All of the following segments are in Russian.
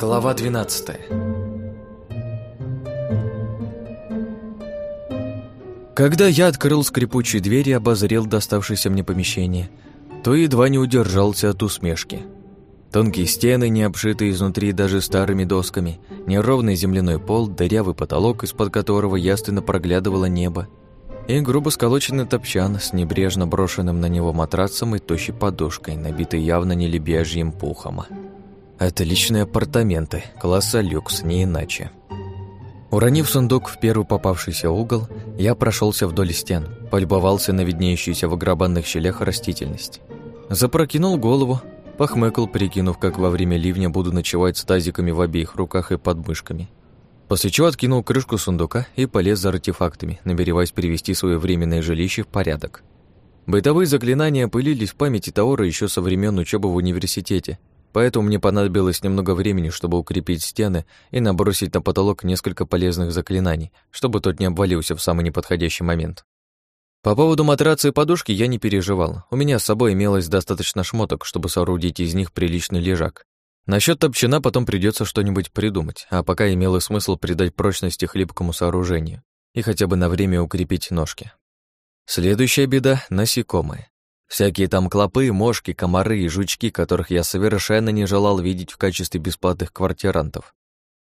Глава 12 Когда я открыл скрипучие двери и обозрел доставшееся мне помещение, то едва не удержался от усмешки. Тонкие стены, не обшитые изнутри даже старыми досками, неровный земляной пол, дырявый потолок, из-под которого ясно проглядывало небо, и грубо сколоченный топчан с небрежно брошенным на него матрацем и тощей подушкой, набитой явно не лебяжьим пухом. Это личные апартаменты, класса люкс, не иначе. Уронив сундук в первый попавшийся угол, я прошелся вдоль стен, полюбовался на виднеющуюся в грабанных щелях растительность. Запрокинул голову, Похмыкал, прикинув, как во время ливня буду ночевать с тазиками в обеих руках и под мышками. После чего откинул крышку сундука и полез за артефактами, намереваясь перевести свое временное жилище в порядок. Бытовые заклинания пылились в памяти Таора еще со времен учебы в университете, поэтому мне понадобилось немного времени, чтобы укрепить стены и набросить на потолок несколько полезных заклинаний, чтобы тот не обвалился в самый неподходящий момент. По поводу матраца и подушки я не переживал. У меня с собой имелось достаточно шмоток, чтобы соорудить из них приличный лежак. Насчет топчина потом придется что-нибудь придумать, а пока имело смысл придать прочности хлипкому сооружению и хотя бы на время укрепить ножки. Следующая беда — насекомые. Всякие там клопы, мошки, комары и жучки, которых я совершенно не желал видеть в качестве бесплатных квартирантов.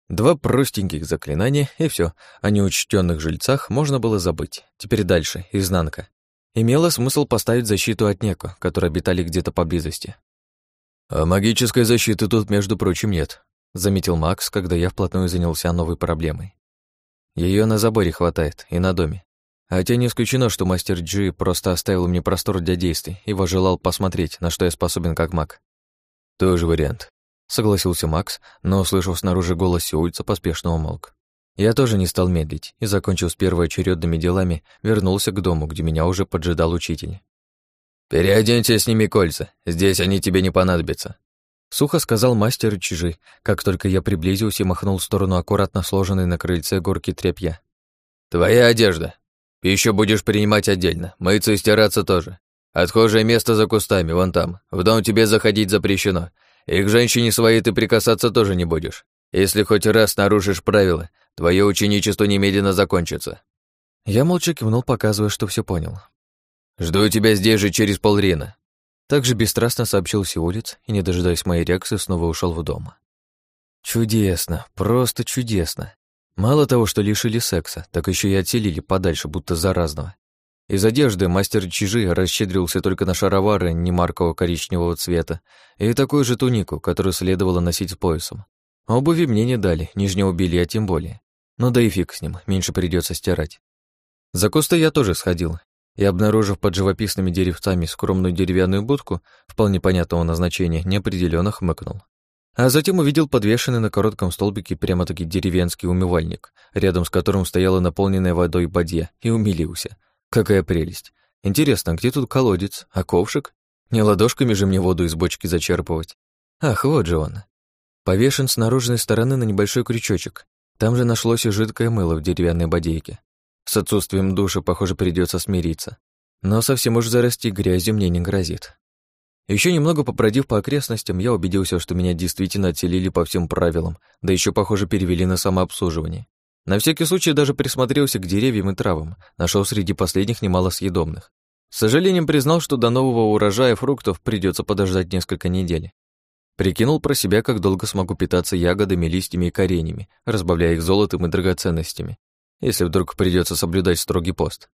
Два простеньких заклинания, и все. О неучтенных жильцах можно было забыть. Теперь дальше, изнанка. Имело смысл поставить защиту от неко, которые обитали где-то поблизости. «А магической защиты тут, между прочим, нет», — заметил Макс, когда я вплотную занялся новой проблемой. Ее на заборе хватает и на доме. Хотя не исключено, что мастер Джи просто оставил мне простор для действий и вожелал посмотреть, на что я способен как маг. Тоже вариант согласился Макс, но, услышав снаружи голос Сеульца, поспешно умолк. Я тоже не стал медлить и, закончив с первоочередными делами, вернулся к дому, где меня уже поджидал учитель. «Переоденься с ними кольца, здесь они тебе не понадобятся», Сухо сказал мастер чижи, как только я приблизился и махнул в сторону аккуратно сложенной на крыльце горки тряпья. «Твоя одежда. Еще будешь принимать отдельно, мыться и стираться тоже. Отхожее место за кустами, вон там. В дом тебе заходить запрещено, и к женщине своей ты прикасаться тоже не будешь. Если хоть раз нарушишь правила, твое ученичество немедленно закончится». Я молча кивнул, показывая, что все понял. «Жду тебя здесь же через полрина». Также бесстрастно сообщил Сеулец и, не дожидаясь моей реакции, снова ушел в дом. Чудесно, просто чудесно. Мало того, что лишили секса, так еще и отселили подальше, будто заразного. Из одежды мастер Чижи расщедрился только на шаровары немаркого коричневого цвета и такую же тунику, которую следовало носить с поясом. Обуви мне не дали, нижнего белья тем более. Но да и фиг с ним, меньше придется стирать. За кусты я тоже сходил, и, обнаружив под живописными деревцами скромную деревянную будку, вполне понятного назначения, неопределенно хмыкнул. А затем увидел подвешенный на коротком столбике прямо-таки деревенский умывальник, рядом с которым стояла наполненная водой бадья, и умилился — Какая прелесть. Интересно, где тут колодец? А ковшик? Не ладошками же мне воду из бочки зачерпывать. Ах, вот же он. Повешен с наружной стороны на небольшой крючочек. Там же нашлось и жидкое мыло в деревянной бодейке. С отсутствием душа, похоже, придется смириться. Но совсем уж зарасти грязью мне не грозит. Еще немного попродив по окрестностям, я убедился, что меня действительно отселили по всем правилам, да еще, похоже, перевели на самообслуживание. На всякий случай даже присмотрелся к деревьям и травам, нашел среди последних немало съедобных. С сожалением признал, что до нового урожая фруктов придется подождать несколько недель. Прикинул про себя, как долго смогу питаться ягодами, листьями и коренями, разбавляя их золотом и драгоценностями, если вдруг придется соблюдать строгий пост.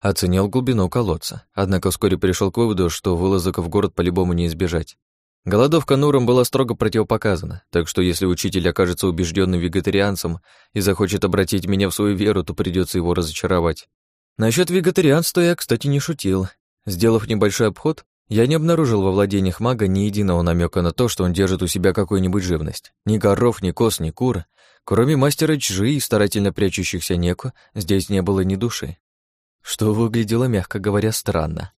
Оценил глубину колодца, однако вскоре пришел к выводу, что вылазок в город по-любому не избежать. Голодовка Нуром была строго противопоказана, так что если учитель окажется убежденным вегетарианцем и захочет обратить меня в свою веру, то придется его разочаровать. Насчет вегетарианства я, кстати, не шутил. Сделав небольшой обход, я не обнаружил во владениях мага ни единого намека на то, что он держит у себя какую-нибудь живность. Ни коров, ни коз, ни кур. Кроме мастера Чжи и старательно прячущихся неко, здесь не было ни души. Что выглядело, мягко говоря, странно.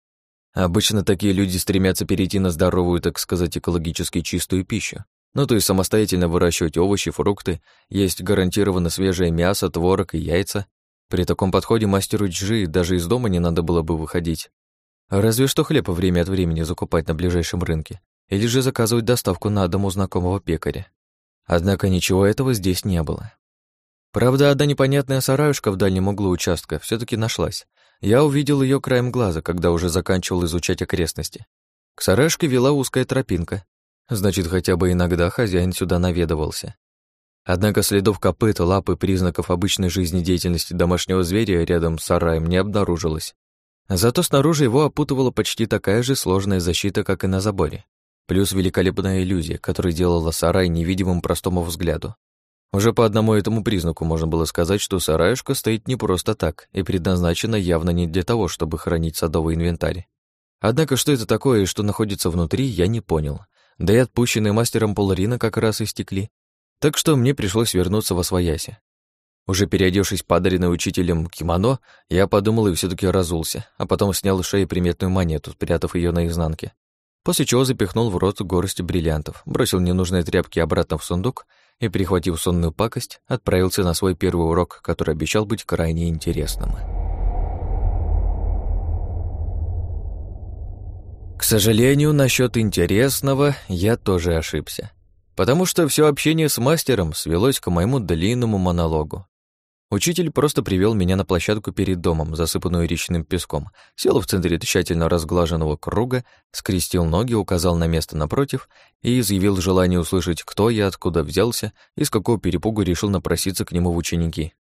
Обычно такие люди стремятся перейти на здоровую, так сказать, экологически чистую пищу. Ну, то есть самостоятельно выращивать овощи, фрукты, есть гарантированно свежее мясо, творог и яйца. При таком подходе мастеру Джи даже из дома не надо было бы выходить. Разве что хлеб время от времени закупать на ближайшем рынке или же заказывать доставку на дом у знакомого пекаря. Однако ничего этого здесь не было. Правда, одна непонятная сараюшка в дальнем углу участка все таки нашлась. Я увидел ее краем глаза, когда уже заканчивал изучать окрестности. К сараюшке вела узкая тропинка. Значит, хотя бы иногда хозяин сюда наведывался. Однако следов копыт, лап и признаков обычной жизнедеятельности домашнего зверя рядом с сараем не обнаружилось. Зато снаружи его опутывала почти такая же сложная защита, как и на заборе. Плюс великолепная иллюзия, которая делала сарай невидимым простому взгляду. Уже по одному этому признаку можно было сказать, что сараюшка стоит не просто так и предназначена явно не для того, чтобы хранить садовый инвентарь. Однако что это такое и что находится внутри, я не понял. Да и отпущенные мастером поларина как раз истекли. Так что мне пришлось вернуться во свояси. Уже переодевшись подаренной учителем кимоно, я подумал и все таки разулся, а потом снял с шеи приметную монету, спрятав ее на изнанке. После чего запихнул в рот горсть бриллиантов, бросил ненужные тряпки обратно в сундук и, прихватив сонную пакость, отправился на свой первый урок, который обещал быть крайне интересным. К сожалению, насчет интересного я тоже ошибся, потому что все общение с мастером свелось к моему длинному монологу. Учитель просто привел меня на площадку перед домом, засыпанную речным песком, сел в центре тщательно разглаженного круга, скрестил ноги, указал на место напротив и изъявил желание услышать, кто я, откуда взялся и с какого перепугу решил напроситься к нему в ученики.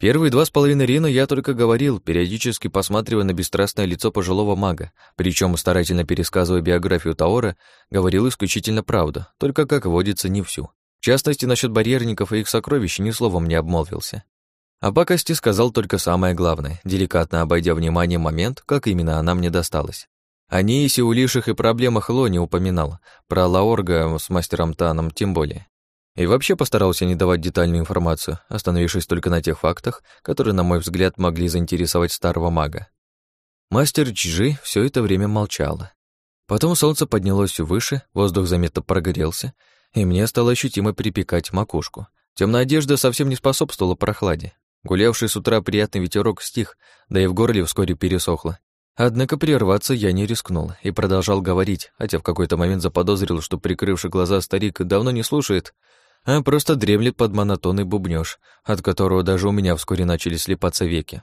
Первые два с половиной рина я только говорил, периодически посматривая на бесстрастное лицо пожилого мага, причем старательно пересказывая биографию Таора, говорил исключительно правду, только, как водится, не всю. В частности, насчет барьерников и их сокровищ ни словом не обмолвился. О пакости сказал только самое главное, деликатно обойдя внимание момент, как именно она мне досталась. О ней и сеулишах и проблемах Ло не упоминал, про Лаорга с мастером Таном тем более. И вообще постарался не давать детальную информацию, остановившись только на тех фактах, которые, на мой взгляд, могли заинтересовать старого мага. Мастер Чжи все это время молчала. Потом солнце поднялось выше, воздух заметно прогорелся, и мне стало ощутимо припекать макушку. Темная одежда совсем не способствовала прохладе, Гулявший с утра приятный ветерок стих, да и в горле вскоре пересохло. Однако прерваться я не рискнул и продолжал говорить, хотя в какой-то момент заподозрил, что прикрывший глаза старик давно не слушает, а просто дремлет под монотонный бубнёж, от которого даже у меня вскоре начали слепаться веки.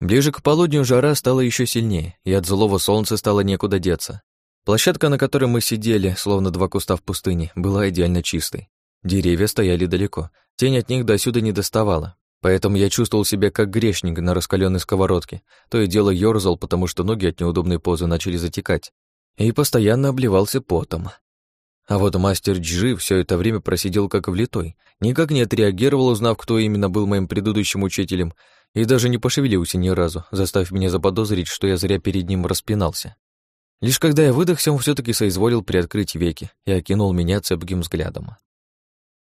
Ближе к полудню жара стала еще сильнее, и от злого солнца стало некуда деться. Площадка, на которой мы сидели, словно два куста в пустыне, была идеально чистой. Деревья стояли далеко, тень от них до сюда не доставала, Поэтому я чувствовал себя как грешник на раскаленной сковородке, то и дело ёрзал, потому что ноги от неудобной позы начали затекать, и постоянно обливался потом. А вот мастер Джи все это время просидел как влитой, никак не отреагировал, узнав, кто именно был моим предыдущим учителем, и даже не пошевелился ни разу, заставив меня заподозрить, что я зря перед ним распинался. Лишь когда я выдохся, он все таки соизволил приоткрыть веки и окинул меня цепким взглядом.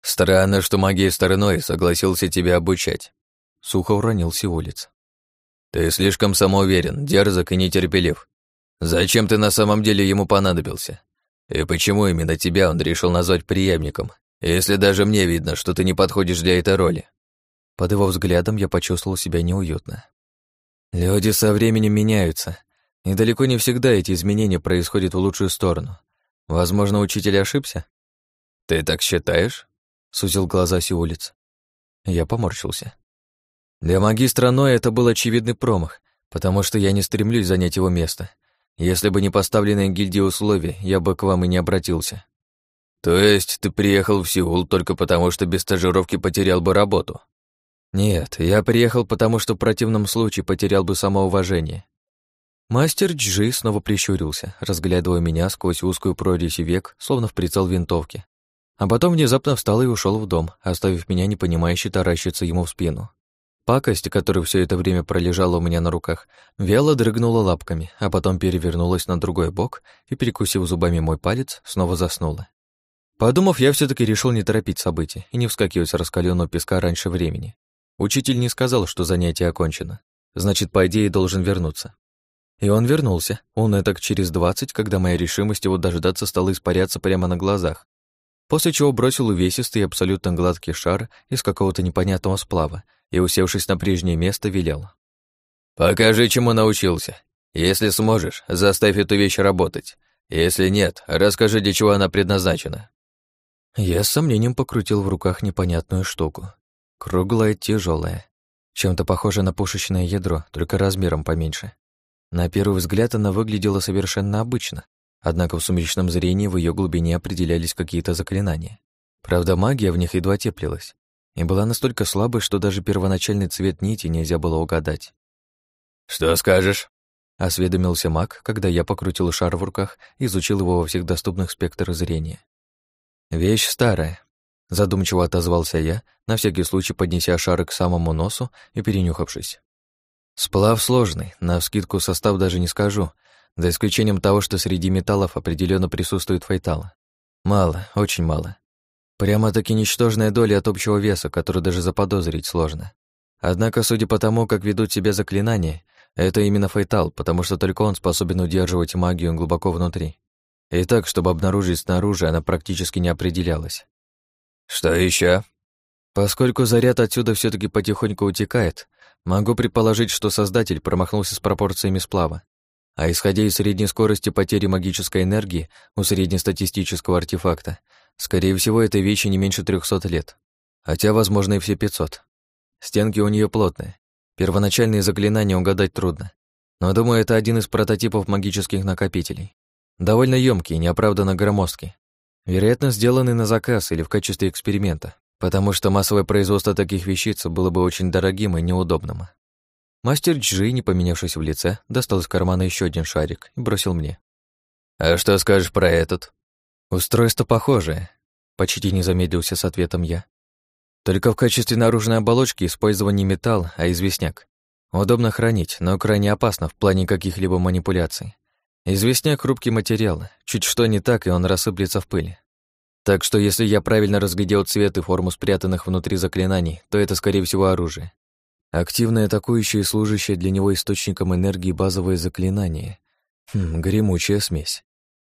«Странно, что магией стороной согласился тебя обучать», — сухо уронил Сиулиц. «Ты слишком самоуверен, дерзок и нетерпелив. Зачем ты на самом деле ему понадобился? И почему именно тебя он решил назвать преемником, если даже мне видно, что ты не подходишь для этой роли?» Под его взглядом я почувствовал себя неуютно. Люди со временем меняются, и далеко не всегда эти изменения происходят в лучшую сторону. Возможно, учитель ошибся? Ты так считаешь? Сузил глаза Сиулиц. Я поморщился. Для магистра Ноя это был очевидный промах, потому что я не стремлюсь занять его место. Если бы не поставленные гильдии условия, я бы к вам и не обратился. То есть ты приехал в Сеул только потому, что без стажировки потерял бы работу? Нет, я приехал потому, что в противном случае потерял бы самоуважение. Мастер Джи снова прищурился, разглядывая меня сквозь узкую прорезь век, словно в прицел винтовки. А потом внезапно встал и ушел в дом, оставив меня непонимающе таращиться ему в спину. Пакость, которая все это время пролежала у меня на руках, вяло дрыгнула лапками, а потом перевернулась на другой бок и, перекусив зубами мой палец, снова заснула. Подумав, я все таки решил не торопить события и не вскакивать с раскаленного песка раньше времени. Учитель не сказал, что занятие окончено. Значит, по идее, должен вернуться. И он вернулся. Он этак через двадцать, когда моя решимость его дождаться стала испаряться прямо на глазах, после чего бросил увесистый абсолютно гладкий шар из какого-то непонятного сплава и, усевшись на прежнее место, велел. «Покажи, чему научился. Если сможешь, заставь эту вещь работать. Если нет, расскажи, для чего она предназначена». Я с сомнением покрутил в руках непонятную штуку. Круглая, тяжелая, чем-то похожая на пушечное ядро, только размером поменьше. На первый взгляд она выглядела совершенно обычно, однако в сумеречном зрении в ее глубине определялись какие-то заклинания. Правда, магия в них едва теплилась, и была настолько слабой, что даже первоначальный цвет нити нельзя было угадать. «Что скажешь?» — осведомился маг, когда я покрутил шар в руках и изучил его во всех доступных спектрах зрения. «Вещь старая», — задумчиво отозвался я, на всякий случай поднеся шар к самому носу и перенюхавшись. «Сплав сложный, на вскидку состав даже не скажу, за исключением того, что среди металлов определенно присутствует фейтал. Мало, очень мало. Прямо-таки ничтожная доля от общего веса, который даже заподозрить сложно. Однако, судя по тому, как ведут себя заклинания, это именно фейтал, потому что только он способен удерживать магию глубоко внутри. И так, чтобы обнаружить снаружи, она практически не определялась. Что еще? Поскольку заряд отсюда все таки потихоньку утекает, могу предположить, что создатель промахнулся с пропорциями сплава. А исходя из средней скорости потери магической энергии у среднестатистического артефакта, скорее всего, этой вещи не меньше 300 лет. Хотя, возможно, и все 500. Стенки у нее плотные. Первоначальные заклинания угадать трудно. Но, думаю, это один из прототипов магических накопителей. Довольно ёмкий, неоправданно громоздкий. Вероятно, сделанный на заказ или в качестве эксперимента, потому что массовое производство таких вещиц было бы очень дорогим и неудобным. Мастер Джи, не поменявшись в лице, достал из кармана еще один шарик и бросил мне. «А что скажешь про этот?» «Устройство похожее», — почти не замедлился с ответом я. «Только в качестве наружной оболочки использован не металл, а известняк. Удобно хранить, но крайне опасно в плане каких-либо манипуляций. Известняк — хрупкий материал. Чуть что не так, и он рассыплется в пыли. Так что если я правильно разглядел цвет и форму спрятанных внутри заклинаний, то это, скорее всего, оружие. Активное атакующее и служащее для него источником энергии базовое заклинание. Хм, гремучая смесь.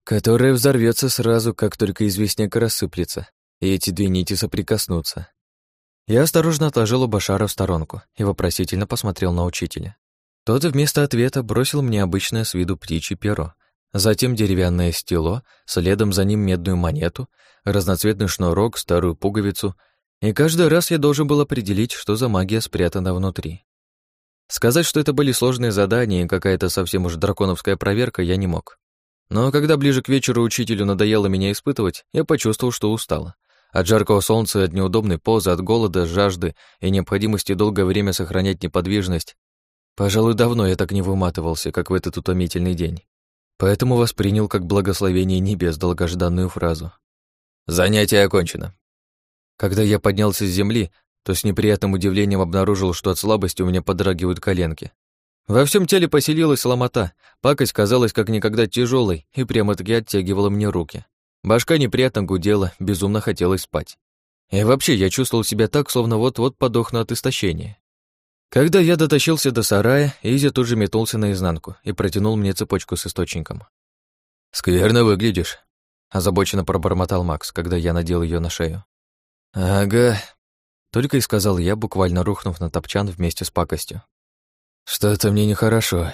Которая взорвется сразу, как только известняк рассыплется, и эти две нити соприкоснутся. Я осторожно отложил оба шара в сторонку и вопросительно посмотрел на учителя. Тот вместо ответа бросил мне обычное с виду птичье перо, затем деревянное стело, следом за ним медную монету, разноцветный шнурок, старую пуговицу, и каждый раз я должен был определить, что за магия спрятана внутри. Сказать, что это были сложные задания и какая-то совсем уж драконовская проверка, я не мог. Но когда ближе к вечеру учителю надоело меня испытывать, я почувствовал, что устал. От жаркого солнца, от неудобной позы, от голода, жажды и необходимости долгое время сохранять неподвижность Пожалуй, давно я так не выматывался, как в этот утомительный день. Поэтому воспринял как благословение небес долгожданную фразу. «Занятие окончено». Когда я поднялся с земли, то с неприятным удивлением обнаружил, что от слабости у меня подрагивают коленки. Во всем теле поселилась ломота, пакость казалась как никогда тяжелой и прямо-таки оттягивала мне руки. Башка неприятно гудела, безумно хотелось спать. И вообще я чувствовал себя так, словно вот-вот подохну от истощения. Когда я дотащился до сарая, Изи тут же метнулся наизнанку и протянул мне цепочку с источником. «Скверно выглядишь», — озабоченно пробормотал Макс, когда я надел ее на шею. «Ага», — только и сказал я, буквально рухнув на топчан вместе с пакостью. «Что-то мне нехорошо».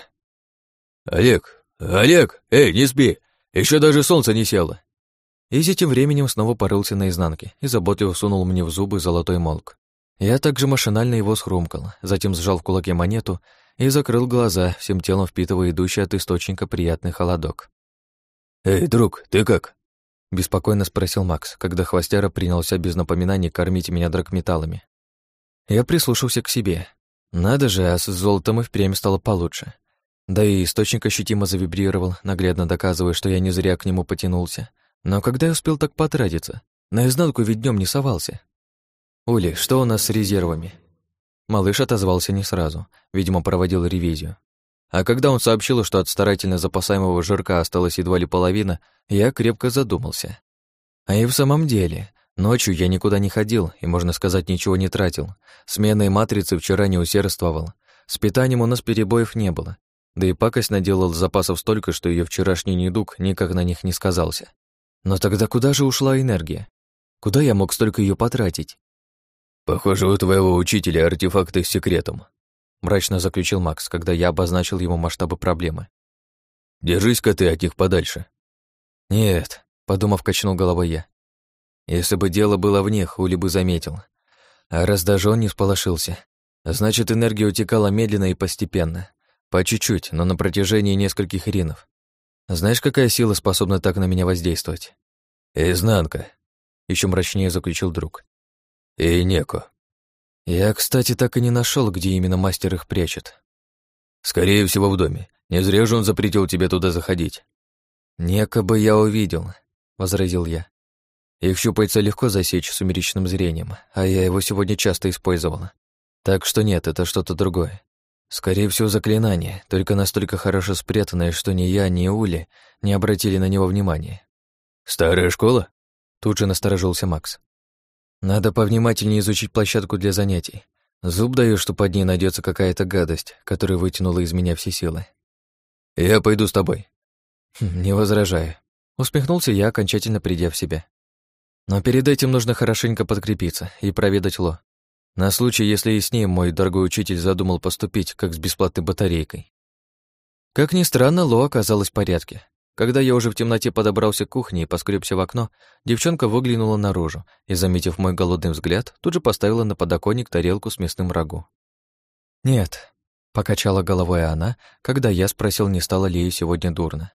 «Олег! Олег! Эй, не спи! Еще даже солнце не село!» Изи тем временем снова порылся наизнанке и заботливо сунул мне в зубы золотой молк. Я также машинально его схрумкал, затем сжал в кулаке монету и закрыл глаза, всем телом впитывая идущий от источника приятный холодок. «Эй, друг, ты как?» — беспокойно спросил Макс, когда хвостяра принялся без напоминаний кормить меня драгметаллами. Я прислушался к себе. Надо же, а с золотом и впрямь стало получше. Да и источник ощутимо завибрировал, наглядно доказывая, что я не зря к нему потянулся. Но когда я успел так потратиться? Наизнанку ведь днем не совался. «Ули, что у нас с резервами?» Малыш отозвался не сразу, видимо, проводил ревизию. А когда он сообщил, что от старательно запасаемого жирка осталась едва ли половина, я крепко задумался. А и в самом деле, ночью я никуда не ходил и, можно сказать, ничего не тратил. Сменой матрицы вчера не усердствовал. С питанием у нас перебоев не было. Да и пакость наделал запасов столько, что ее вчерашний недуг никак на них не сказался. Но тогда куда же ушла энергия? Куда я мог столько ее потратить? «Похоже, у твоего учителя артефакты с секретом», мрачно заключил Макс, когда я обозначил ему масштабы проблемы. «Держись-ка ты от них подальше». «Нет», — подумав, качнул головой я. Если бы дело было в них, Ули бы заметил. А раз даже он не сполошился, значит, энергия утекала медленно и постепенно. По чуть-чуть, но на протяжении нескольких ринов. Знаешь, какая сила способна так на меня воздействовать? Изнанка, еще мрачнее заключил друг. И неко. Я, кстати, так и не нашел, где именно мастер их прячет. Скорее всего, в доме. Не зря же он запретил тебе туда заходить. Неко бы я увидел, возразил я. Их щупальца легко засечь сумеречным зрением, а я его сегодня часто использовала. Так что нет, это что-то другое. Скорее всего, заклинание, только настолько хорошо спрятанное, что ни я, ни Ули не обратили на него внимания. «Старая школа?» Тут же насторожился Макс. «Надо повнимательнее изучить площадку для занятий. Зуб даю, что под ней найдется какая-то гадость, которая вытянула из меня все силы». «Я пойду с тобой». Хм, «Не возражаю». Усмехнулся я, окончательно придя в себя. Но перед этим нужно хорошенько подкрепиться и проведать Ло. На случай, если и с ним мой дорогой учитель задумал поступить, как с бесплатной батарейкой. Как ни странно, Ло оказалось в порядке. Когда я уже в темноте подобрался к кухне и поскребся в окно, девчонка выглянула наружу и, заметив мой голодный взгляд, тут же поставила на подоконник тарелку с мясным рагу. «Нет», — покачала головой она, когда я спросил, не стало ли ей сегодня дурно.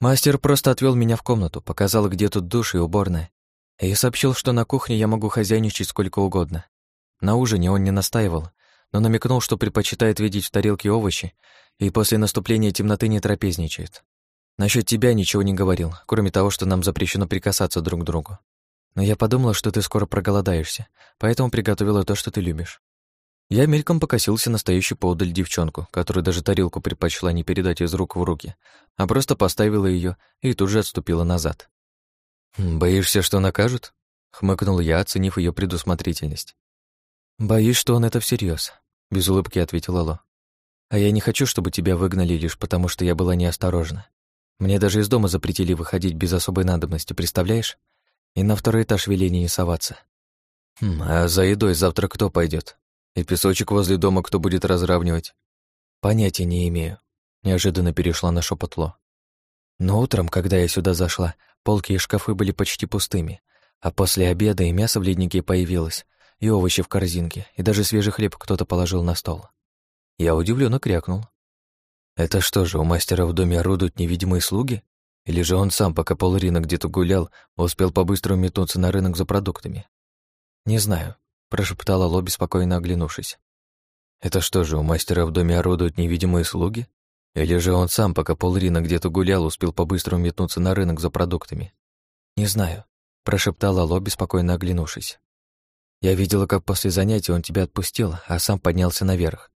Мастер просто отвел меня в комнату, показал, где тут душ и уборная, и сообщил, что на кухне я могу хозяйничать сколько угодно. На ужине он не настаивал, но намекнул, что предпочитает видеть в тарелке овощи и после наступления темноты не трапезничает. Насчет тебя ничего не говорил, кроме того, что нам запрещено прикасаться друг к другу. Но я подумала, что ты скоро проголодаешься, поэтому приготовила то, что ты любишь. Я мельком покосился на стоящую поодаль девчонку, которая даже тарелку предпочла не передать из рук в руки, а просто поставила ее и тут же отступила назад. «Боишься, что накажут?» — хмыкнул я, оценив ее предусмотрительность. «Боюсь, что он это всерьез, без улыбки ответила Ло. «А я не хочу, чтобы тебя выгнали лишь потому, что я была неосторожна. Мне даже из дома запретили выходить без особой надобности, представляешь? И на второй этаж велели не соваться. Хм, а за едой завтра кто пойдет? И песочек возле дома кто будет разравнивать? Понятия не имею. Неожиданно перешла на шепот Ло. Но утром, когда я сюда зашла, полки и шкафы были почти пустыми, а после обеда и мясо в леднике появилось, и овощи в корзинке, и даже свежий хлеб кто-то положил на стол. Я удивленно крякнул. Это что же, у мастера в доме орудуют невидимые слуги? Или же он сам, пока полрина где-то гулял, успел по-быстрому метнуться на рынок за продуктами? Не знаю, прошептала Ло, беспокойно оглянувшись. Это что же, у мастера в доме орудуют невидимые слуги? Или же он сам, пока полрина где-то гулял, успел по-быстрому метнуться на рынок за продуктами? Не знаю, прошептала Ло, беспокойно оглянувшись. Я видела, как после занятия он тебя отпустил, а сам поднялся наверх.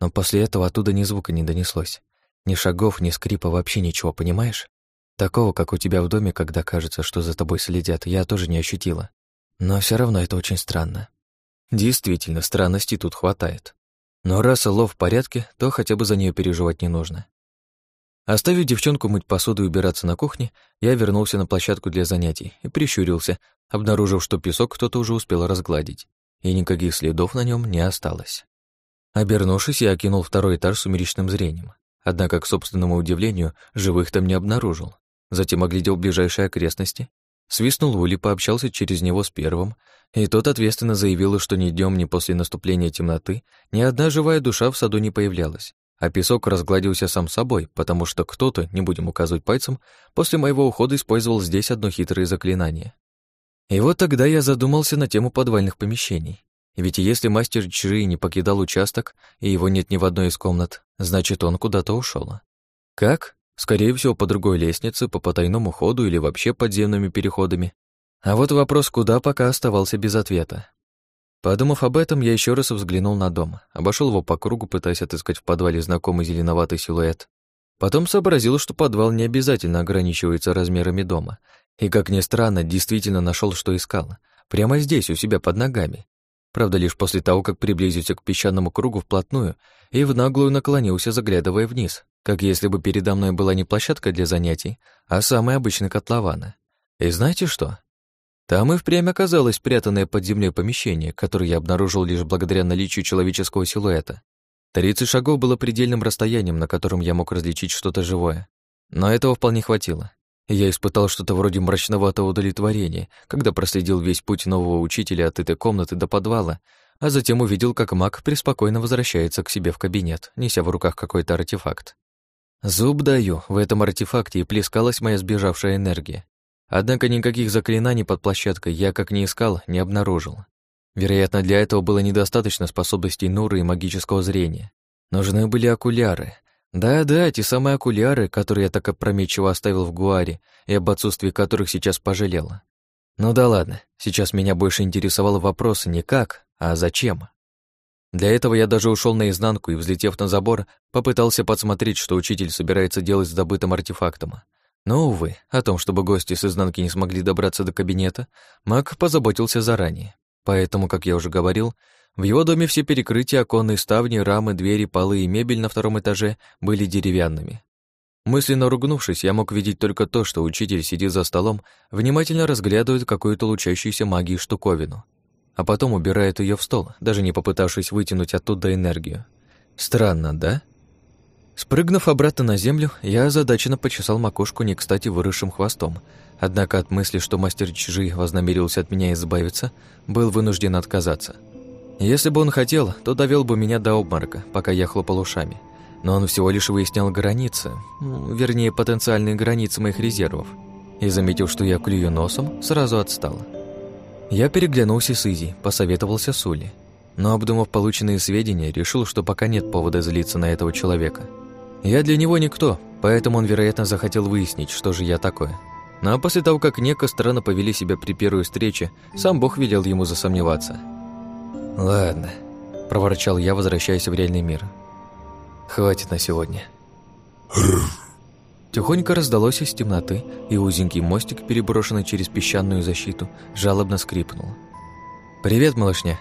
Но после этого оттуда ни звука не донеслось. Ни шагов, ни скрипа, вообще ничего, понимаешь? Такого, как у тебя в доме, когда кажется, что за тобой следят, я тоже не ощутила. Но все равно это очень странно. Действительно, странностей тут хватает. Но раз Ло в порядке, то хотя бы за нее переживать не нужно. Оставив девчонку мыть посуду и убираться на кухне, я вернулся на площадку для занятий и прищурился, обнаружив, что песок кто-то уже успел разгладить, и никаких следов на нем не осталось. Обернувшись, я окинул второй этаж сумеречным зрением, однако, к собственному удивлению, живых там не обнаружил. Затем оглядел ближайшие окрестности, свистнул Ули, пообщался через него с первым, и тот ответственно заявил, что ни днем, ни после наступления темноты ни одна живая душа в саду не появлялась, а песок разгладился сам собой, потому что кто-то, не будем указывать пальцем, после моего ухода использовал здесь одно хитрое заклинание. И вот тогда я задумался на тему подвальных помещений. Ведь если мастер Чжи не покидал участок, и его нет ни в одной из комнат, значит, он куда-то ушел. Как? Скорее всего, по другой лестнице, по потайному ходу или вообще подземными переходами. А вот вопрос «куда» пока оставался без ответа. Подумав об этом, я еще раз взглянул на дом, обошел его по кругу, пытаясь отыскать в подвале знакомый зеленоватый силуэт. Потом сообразил, что подвал не обязательно ограничивается размерами дома, и, как ни странно, действительно нашел, что искал. Прямо здесь, у себя под ногами. Правда, лишь после того, как приблизился к песчаному кругу вплотную и в наглую наклонился, заглядывая вниз, как если бы передо мной была не площадка для занятий, а самый обычный котлован. И знаете что? Там и впрямь оказалось спрятанное под землей помещение, которое я обнаружил лишь благодаря наличию человеческого силуэта. Тридцать шагов было предельным расстоянием, на котором я мог различить что-то живое. Но этого вполне хватило. Я испытал что-то вроде мрачноватого удовлетворения, когда проследил весь путь нового учителя от этой комнаты до подвала, а затем увидел, как маг преспокойно возвращается к себе в кабинет, неся в руках какой-то артефакт. Зуб даю, в этом артефакте и плескалась моя сбежавшая энергия. Однако никаких заклинаний под площадкой я, как ни искал, не обнаружил. Вероятно, для этого было недостаточно способностей Нуры и магического зрения. Нужны были окуляры. Да-да, те самые окуляры, которые я так опрометчиво оставил в Гуаре и об отсутствии которых сейчас пожалел. Ну да ладно, сейчас меня больше интересовал вопрос не как, а зачем. Для этого я даже ушел наизнанку и, взлетев на забор, попытался подсмотреть, что учитель собирается делать с добытым артефактом. Но, увы, о том, чтобы гости с изнанки не смогли добраться до кабинета, маг позаботился заранее. Поэтому, как я уже говорил, в его доме все перекрытия, оконные ставни, рамы, двери, полы и мебель на втором этаже были деревянными. Мысленно ругнувшись, я мог видеть только то, что учитель сидит за столом, внимательно разглядывает какую-то лучащуюся магией штуковину, а потом убирает ее в стол, даже не попытавшись вытянуть оттуда энергию. Странно, да? Спрыгнув обратно на землю, я озадаченно почесал макушку не кстати выросшим хвостом, однако от мысли, что мастер Чжи вознамерился от меня избавиться, был вынужден отказаться. Если бы он хотел, то довел бы меня до обморока, пока я хлопал ушами. Но он всего лишь выяснял границы, вернее, потенциальные границы моих резервов, и, заметив, что я клюю носом, сразу отстал. Я переглянулся с Изи, посоветовался с Ули, но, обдумав полученные сведения, решил, что пока нет повода злиться на этого человека – я для него никто, поэтому он, вероятно, захотел выяснить, что же я такое. А после того, как Нека странно повели себя при первой встрече, сам Бог велел ему засомневаться. «Ладно», – проворчал я, возвращаясь в реальный мир. «Хватит на сегодня». Тихонько раздалось из темноты, и узенький мостик, переброшенный через песчаную защиту, жалобно скрипнул. «Привет, малышня!»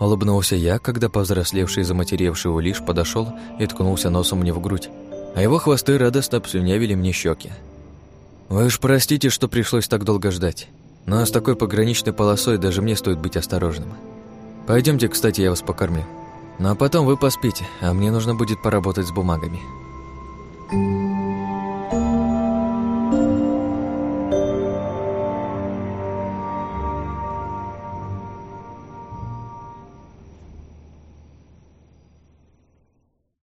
Улыбнулся я, когда повзрослевший и заматеревший Улиш подошел и ткнулся носом мне в грудь, а его хвосты радостно обслюнявили мне щеки. «Вы уж простите, что пришлось так долго ждать, но с такой пограничной полосой даже мне стоит быть осторожным. Пойдемте, кстати, я вас покормлю. Ну а потом вы поспите, а мне нужно будет поработать с бумагами».